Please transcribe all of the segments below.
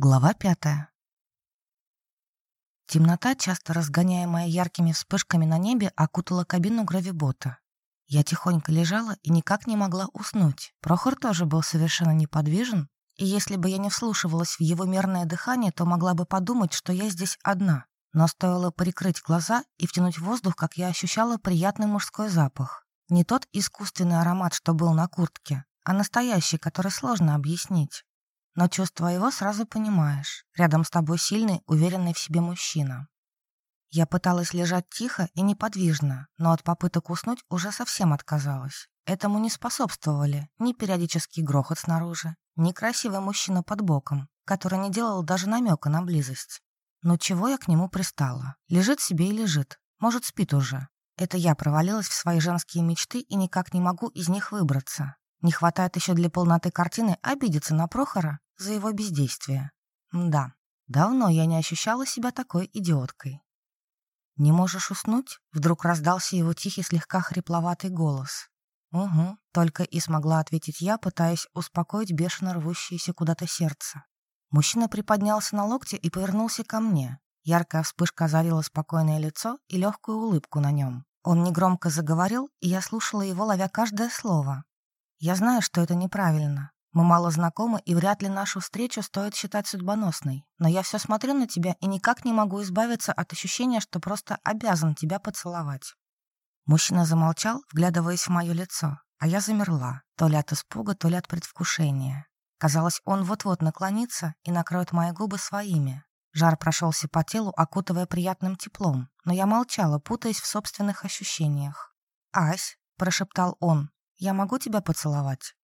Глава пятая. Темнота, часто разгоняемая яркими вспышками на небе, окутала кабину гравибота. Я тихонько лежала и никак не могла уснуть. Прохор тоже был совершенно неподвижен, и если бы я не вслушивалась в его мерное дыхание, то могла бы подумать, что я здесь одна. Но стоило прикрыть глаза и втянуть воздух, как я ощущала приятный мужской запах. Не тот искусственный аромат, что был на куртке, а настоящий, который сложно объяснить но чувствуя его, сразу понимаешь. Рядом с тобой сильный, уверенный в себе мужчина. Я пыталась лежать тихо и неподвижно, но от попыток уснуть уже совсем отказалась. Этому не способствовали ни периодический грохот снаружи, ни красивый мужчина под боком, который не делал даже намека на близость. Но чего я к нему пристала? Лежит себе и лежит. Может, спит уже. Это я провалилась в свои женские мечты и никак не могу из них выбраться. Не хватает еще для полноты картины обидеться на Прохора за его бездействие. Да, давно я не ощущала себя такой идиоткой. «Не можешь уснуть?» — вдруг раздался его тихий, слегка хрипловатый голос. «Угу», — только и смогла ответить я, пытаясь успокоить бешено рвущееся куда-то сердце. Мужчина приподнялся на локте и повернулся ко мне. Яркая вспышка озарила спокойное лицо и легкую улыбку на нем. Он негромко заговорил, и я слушала его, ловя каждое слово. Я знаю, что это неправильно. Мы мало знакомы, и вряд ли нашу встречу стоит считать судьбоносной. Но я все смотрю на тебя и никак не могу избавиться от ощущения, что просто обязан тебя поцеловать». Мужчина замолчал, вглядываясь в мое лицо, а я замерла, то ли от испуга, то ли от предвкушения. Казалось, он вот-вот наклонится и накроет мои губы своими. Жар прошелся по телу, окутывая приятным теплом, но я молчала, путаясь в собственных ощущениях. «Ась», — прошептал он, «Я могу тебя поцеловать?»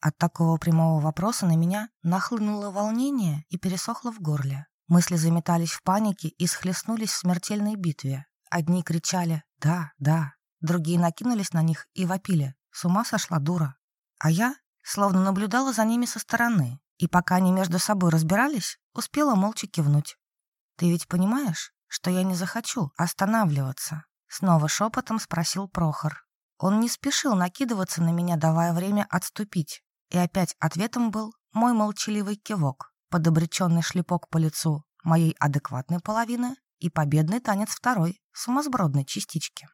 От такого прямого вопроса на меня нахлынуло волнение и пересохло в горле. Мысли заметались в панике и схлестнулись в смертельной битве. Одни кричали «да, да», другие накинулись на них и вопили «с ума сошла дура». А я словно наблюдала за ними со стороны, и пока они между собой разбирались, успела молча кивнуть. «Ты ведь понимаешь, что я не захочу останавливаться?» Снова шепотом спросил Прохор. Он не спешил накидываться на меня, давая время отступить. И опять ответом был мой молчаливый кивок, подобреченный шлепок по лицу моей адекватной половины и победный танец второй, сумасбродной частички.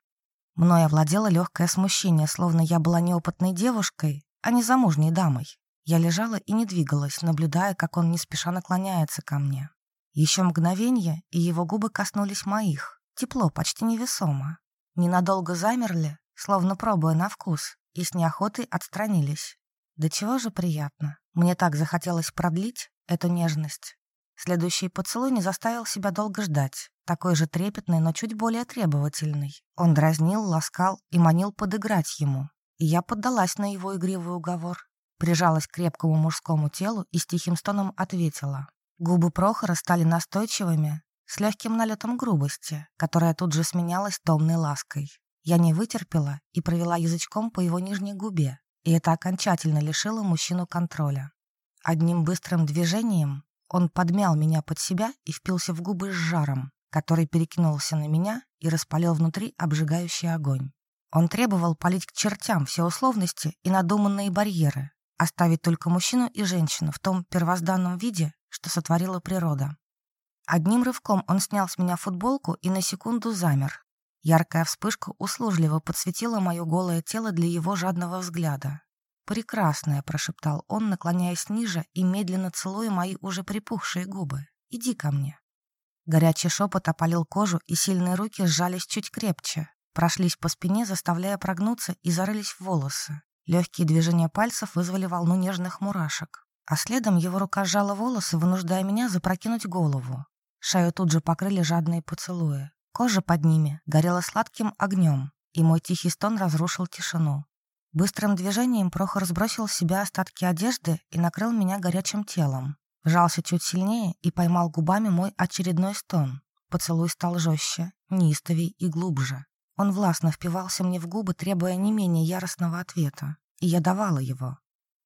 Мной овладело легкое смущение, словно я была неопытной девушкой, а не замужней дамой. Я лежала и не двигалась, наблюдая, как он не спеша наклоняется ко мне. Еще мгновение, и его губы коснулись моих. Тепло, почти невесомо. Ненадолго замерли, словно пробуя на вкус, и с неохотой отстранились. Да чего же приятно. Мне так захотелось продлить эту нежность. Следующий поцелуй не заставил себя долго ждать. Такой же трепетный, но чуть более требовательный. Он дразнил, ласкал и манил подыграть ему. И я поддалась на его игривый уговор. Прижалась к крепкому мужскому телу и с тихим стоном ответила. Губы Прохора стали настойчивыми, с легким налетом грубости, которая тут же сменялась томной лаской. Я не вытерпела и провела язычком по его нижней губе, и это окончательно лишило мужчину контроля. Одним быстрым движением он подмял меня под себя и впился в губы с жаром, который перекинулся на меня и распалил внутри обжигающий огонь. Он требовал полить к чертям все условности и надуманные барьеры, оставить только мужчину и женщину в том первозданном виде, что сотворила природа. Одним рывком он снял с меня футболку и на секунду замер, Яркая вспышка услужливо подсветила мое голое тело для его жадного взгляда. «Прекрасная», — прошептал он, наклоняясь ниже и медленно целуя мои уже припухшие губы. «Иди ко мне». Горячий шепот опалил кожу, и сильные руки сжались чуть крепче, прошлись по спине, заставляя прогнуться, и зарылись в волосы. Легкие движения пальцев вызвали волну нежных мурашек. А следом его рука сжала волосы, вынуждая меня запрокинуть голову. Шею тут же покрыли жадные поцелуи. Кожа под ними горела сладким огнем, и мой тихий стон разрушил тишину. Быстрым движением Прохор сбросил с себя остатки одежды и накрыл меня горячим телом. Вжался чуть сильнее и поймал губами мой очередной стон. Поцелуй стал жестче, неистовей и глубже. Он властно впивался мне в губы, требуя не менее яростного ответа. И я давала его.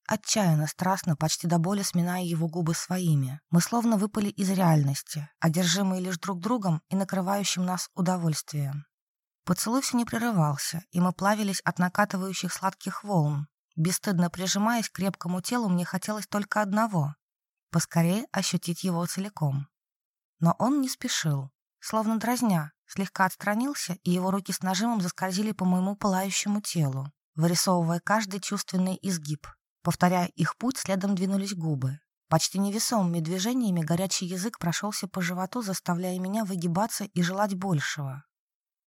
Отчаянно, страстно, почти до боли сминая его губы своими. Мы словно выпали из реальности, одержимые лишь друг другом и накрывающим нас удовольствием. Поцелуй все не прерывался, и мы плавились от накатывающих сладких волн. Бесстыдно прижимаясь к крепкому телу, мне хотелось только одного поскорее ощутить его целиком. Но он не спешил, словно дразня, слегка отстранился, и его руки с нажимом заскользили по моему пылающему телу, вырисовывая каждый чувственный изгиб. Повторяя их путь, следом двинулись губы. Почти невесомыми движениями горячий язык прошелся по животу, заставляя меня выгибаться и желать большего.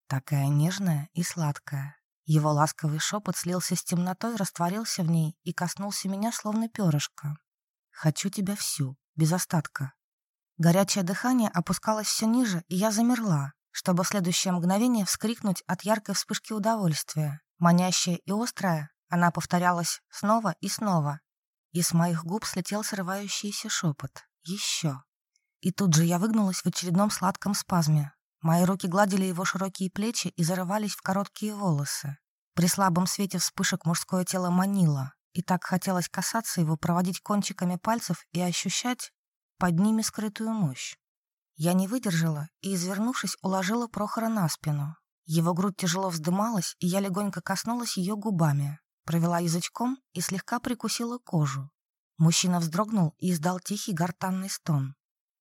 Такая нежная и сладкая. Его ласковый шепот слился с темнотой, растворился в ней и коснулся меня, словно перышко. «Хочу тебя всю, без остатка». Горячее дыхание опускалось все ниже, и я замерла, чтобы в следующее мгновение вскрикнуть от яркой вспышки удовольствия. Манящая и острая, она повторялась снова и снова. И с моих губ слетел срывающийся шепот. «Еще». И тут же я выгнулась в очередном сладком спазме. Мои руки гладили его широкие плечи и зарывались в короткие волосы. При слабом свете вспышек мужское тело манило, и так хотелось касаться его, проводить кончиками пальцев и ощущать под ними скрытую мощь. Я не выдержала и, извернувшись, уложила Прохора на спину. Его грудь тяжело вздымалась, и я легонько коснулась ее губами, провела язычком и слегка прикусила кожу. Мужчина вздрогнул и издал тихий гортанный стон.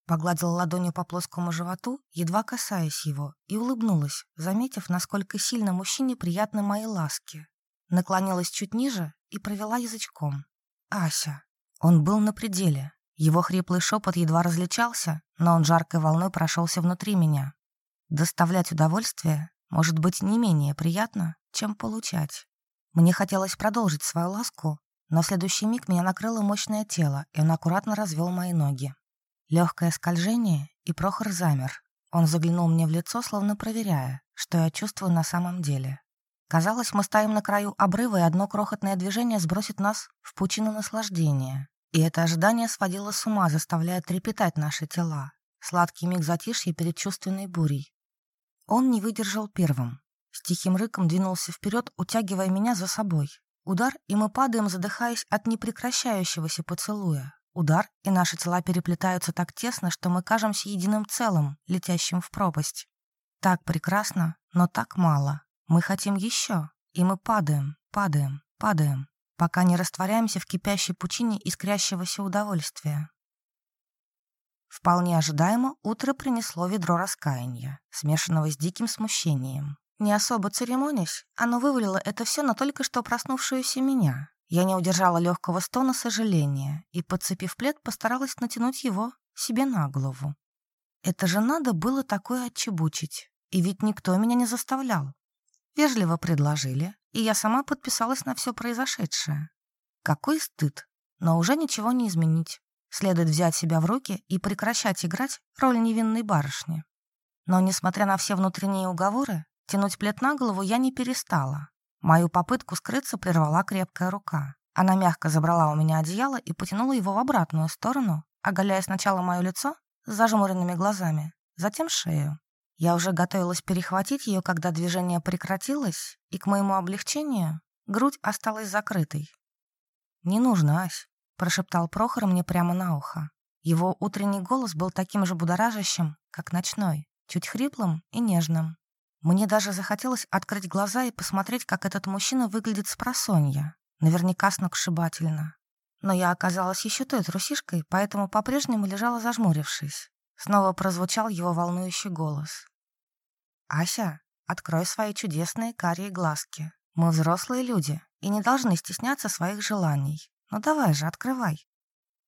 Погладила ладонью по плоскому животу, едва касаясь его, и улыбнулась, заметив, насколько сильно мужчине приятны мои ласки. Наклонилась чуть ниже и провела язычком. «Ася». Он был на пределе. Его хриплый шепот едва различался, но он жаркой волной прошелся внутри меня. Доставлять удовольствие может быть не менее приятно, чем получать. Мне хотелось продолжить свою ласку, но в следующий миг меня накрыло мощное тело, и он аккуратно развел мои ноги. Легкое скольжение, и Прохор замер. Он заглянул мне в лицо, словно проверяя, что я чувствую на самом деле. Казалось, мы стоим на краю обрыва, и одно крохотное движение сбросит нас в пучину наслаждения. И это ожидание сводило с ума, заставляя трепетать наши тела. Сладкий миг затишья перед чувственной бурей. Он не выдержал первым. С тихим рыком двинулся вперед, утягивая меня за собой. Удар, и мы падаем, задыхаясь от непрекращающегося поцелуя. Удар, и наши тела переплетаются так тесно, что мы кажемся единым целым, летящим в пропасть. Так прекрасно, но так мало. Мы хотим еще, и мы падаем, падаем, падаем, пока не растворяемся в кипящей пучине искрящегося удовольствия. Вполне ожидаемо утро принесло ведро раскаяния, смешанного с диким смущением. Не особо церемонясь, оно вывалило это все на только что проснувшуюся меня, я не удержала легкого стона сожаления и, подцепив плед, постаралась натянуть его себе на голову. Это же надо было такое отчебучить, и ведь никто меня не заставлял. Вежливо предложили, и я сама подписалась на все произошедшее. Какой стыд, но уже ничего не изменить. Следует взять себя в руки и прекращать играть роль невинной барышни. Но, несмотря на все внутренние уговоры, тянуть плед на голову я не перестала. Мою попытку скрыться прервала крепкая рука. Она мягко забрала у меня одеяло и потянула его в обратную сторону, оголяя сначала мое лицо с зажмуренными глазами, затем шею. Я уже готовилась перехватить ее, когда движение прекратилось, и к моему облегчению грудь осталась закрытой. «Не нужно, Ась», — прошептал Прохор мне прямо на ухо. Его утренний голос был таким же будоражащим, как ночной, чуть хриплым и нежным. Мне даже захотелось открыть глаза и посмотреть, как этот мужчина выглядит с просонья. Наверняка сногсшибательно. Но я оказалась еще той трусишкой, поэтому по-прежнему лежала зажмурившись. Снова прозвучал его волнующий голос. «Ася, открой свои чудесные карие глазки. Мы взрослые люди и не должны стесняться своих желаний. Ну давай же, открывай».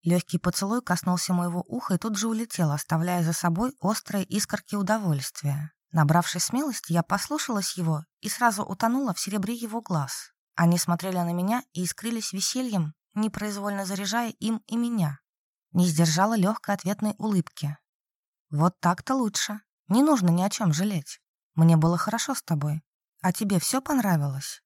Легкий поцелуй коснулся моего уха и тут же улетел, оставляя за собой острые искорки удовольствия. Набравшись смелости, я послушалась его и сразу утонула в серебре его глаз. Они смотрели на меня и искрились весельем, непроизвольно заряжая им и меня. Не сдержала легкой ответной улыбки. «Вот так-то лучше. Не нужно ни о чем жалеть. Мне было хорошо с тобой. А тебе все понравилось?»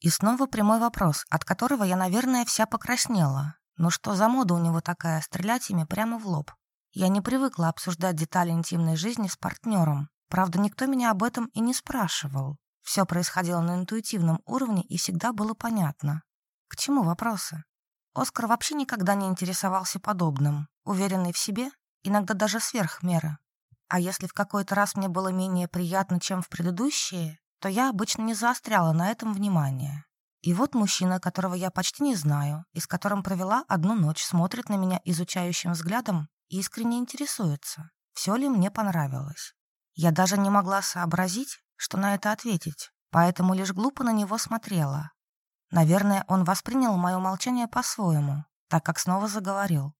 И снова прямой вопрос, от которого я, наверное, вся покраснела. Ну что за мода у него такая, стрелять ими прямо в лоб? Я не привыкла обсуждать детали интимной жизни с партнером, Правда, никто меня об этом и не спрашивал. Все происходило на интуитивном уровне и всегда было понятно. К чему вопросы? Оскар вообще никогда не интересовался подобным, уверенный в себе, иногда даже сверх меры. А если в какой-то раз мне было менее приятно, чем в предыдущие, то я обычно не заостряла на этом внимание. И вот мужчина, которого я почти не знаю, и с которым провела одну ночь, смотрит на меня изучающим взглядом и искренне интересуется, все ли мне понравилось. Я даже не могла сообразить, что на это ответить, поэтому лишь глупо на него смотрела. Наверное, он воспринял мое молчание по-своему, так как снова заговорил.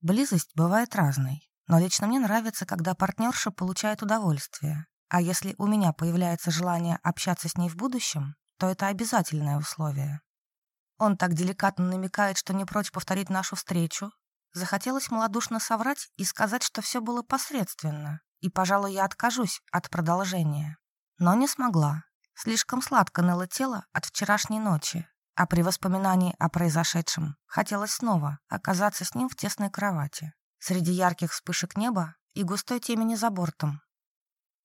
Близость бывает разной, но лично мне нравится, когда партнерша получает удовольствие. А если у меня появляется желание общаться с ней в будущем, то это обязательное условие. Он так деликатно намекает, что не прочь повторить нашу встречу. Захотелось малодушно соврать и сказать, что все было посредственно, и, пожалуй, я откажусь от продолжения. Но не смогла. Слишком сладко ныло тело от вчерашней ночи, а при воспоминании о произошедшем хотелось снова оказаться с ним в тесной кровати, среди ярких вспышек неба и густой темени за бортом.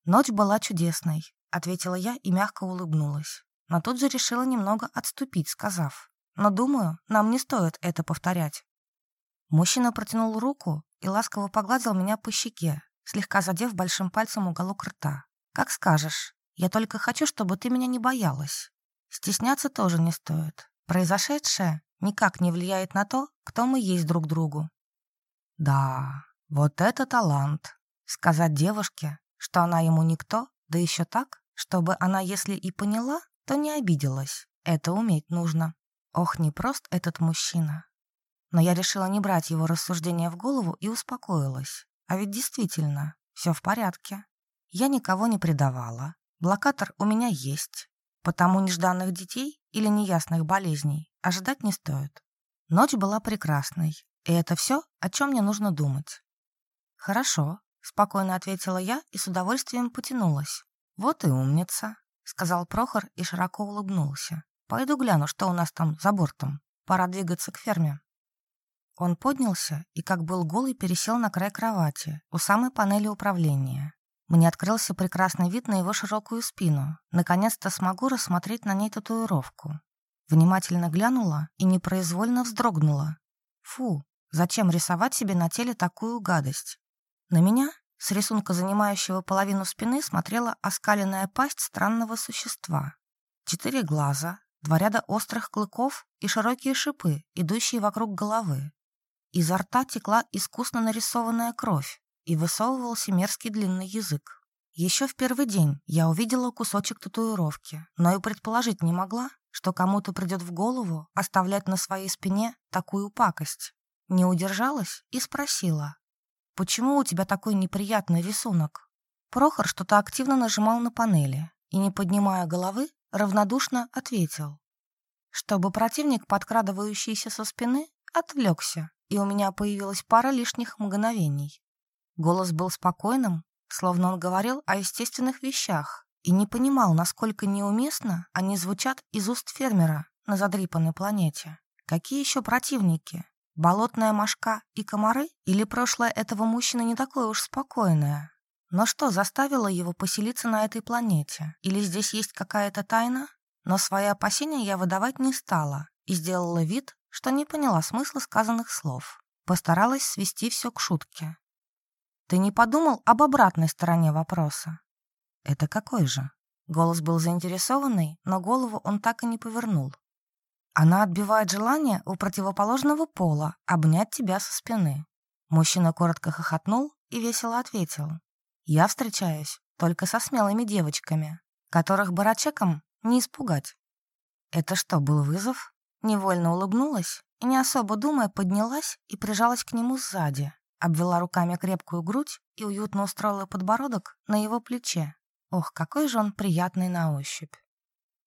«Ночь была чудесной», — ответила я и мягко улыбнулась но тут же решила немного отступить, сказав, «Но думаю, нам не стоит это повторять». Мужчина протянул руку и ласково погладил меня по щеке, слегка задев большим пальцем уголок рта. «Как скажешь. Я только хочу, чтобы ты меня не боялась. Стесняться тоже не стоит. Произошедшее никак не влияет на то, кто мы есть друг другу». «Да, вот это талант. Сказать девушке, что она ему никто, да еще так, чтобы она, если и поняла, то не обиделась. Это уметь нужно. Ох, не прост этот мужчина. Но я решила не брать его рассуждения в голову и успокоилась. А ведь действительно, все в порядке. Я никого не предавала. Блокатор у меня есть. Потому нежданных детей или неясных болезней ожидать не стоит. Ночь была прекрасной, и это все, о чем мне нужно думать. «Хорошо», — спокойно ответила я и с удовольствием потянулась. «Вот и умница. — сказал Прохор и широко улыбнулся. «Пойду гляну, что у нас там за бортом. Пора двигаться к ферме». Он поднялся и, как был голый, пересел на край кровати, у самой панели управления. Мне открылся прекрасный вид на его широкую спину. Наконец-то смогу рассмотреть на ней татуировку. Внимательно глянула и непроизвольно вздрогнула. Фу, зачем рисовать себе на теле такую гадость? На меня с рисунка, занимающего половину спины, смотрела оскаленная пасть странного существа. Четыре глаза, два ряда острых клыков и широкие шипы, идущие вокруг головы. Изо рта текла искусно нарисованная кровь, и высовывался мерзкий длинный язык. Еще в первый день я увидела кусочек татуировки, но и предположить не могла, что кому-то придет в голову оставлять на своей спине такую пакость. Не удержалась и спросила, «Почему у тебя такой неприятный рисунок?» Прохор что-то активно нажимал на панели и, не поднимая головы, равнодушно ответил. Чтобы противник, подкрадывающийся со спины, отвлекся, и у меня появилась пара лишних мгновений. Голос был спокойным, словно он говорил о естественных вещах, и не понимал, насколько неуместно они звучат из уст фермера на задрипанной планете. Какие еще противники? Болотная мошка и комары? Или прошлое этого мужчины не такое уж спокойное? Но что заставило его поселиться на этой планете? Или здесь есть какая-то тайна? Но свои опасения я выдавать не стала и сделала вид, что не поняла смысла сказанных слов. Постаралась свести все к шутке. «Ты не подумал об обратной стороне вопроса?» «Это какой же?» Голос был заинтересованный, но голову он так и не повернул. Она отбивает желание у противоположного пола обнять тебя со спины. Мужчина коротко хохотнул и весело ответил. Я встречаюсь только со смелыми девочками, которых барачеком не испугать. Это что, был вызов? Невольно улыбнулась и, не особо думая, поднялась и прижалась к нему сзади, обвела руками крепкую грудь и уютно устроила подбородок на его плече. Ох, какой же он приятный на ощупь.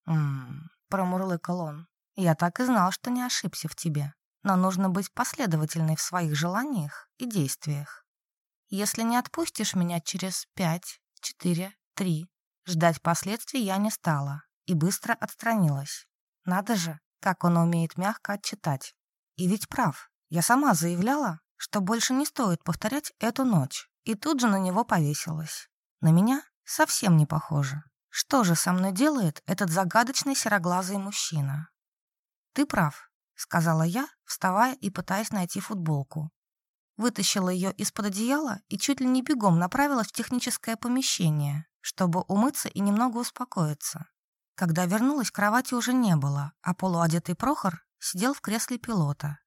«М-м-м», промурлыкал он. Я так и знал, что не ошибся в тебе. Но нужно быть последовательной в своих желаниях и действиях. Если не отпустишь меня через пять, четыре, три, ждать последствий я не стала и быстро отстранилась. Надо же, как он умеет мягко отчитать. И ведь прав. Я сама заявляла, что больше не стоит повторять эту ночь, и тут же на него повесилась. На меня совсем не похоже. Что же со мной делает этот загадочный сероглазый мужчина? «Ты прав», — сказала я, вставая и пытаясь найти футболку. Вытащила ее из-под одеяла и чуть ли не бегом направилась в техническое помещение, чтобы умыться и немного успокоиться. Когда вернулась, кровати уже не было, а полуодетый Прохор сидел в кресле пилота.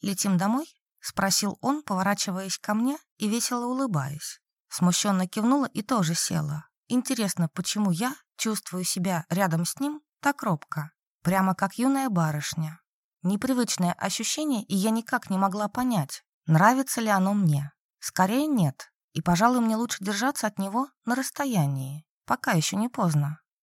«Летим домой?» — спросил он, поворачиваясь ко мне и весело улыбаясь. Смущенно кивнула и тоже села. Интересно, почему я чувствую себя рядом с ним так робко, прямо как юная барышня. Непривычное ощущение, и я никак не могла понять, нравится ли оно мне. Скорее нет, и, пожалуй, мне лучше держаться от него на расстоянии, пока еще не поздно.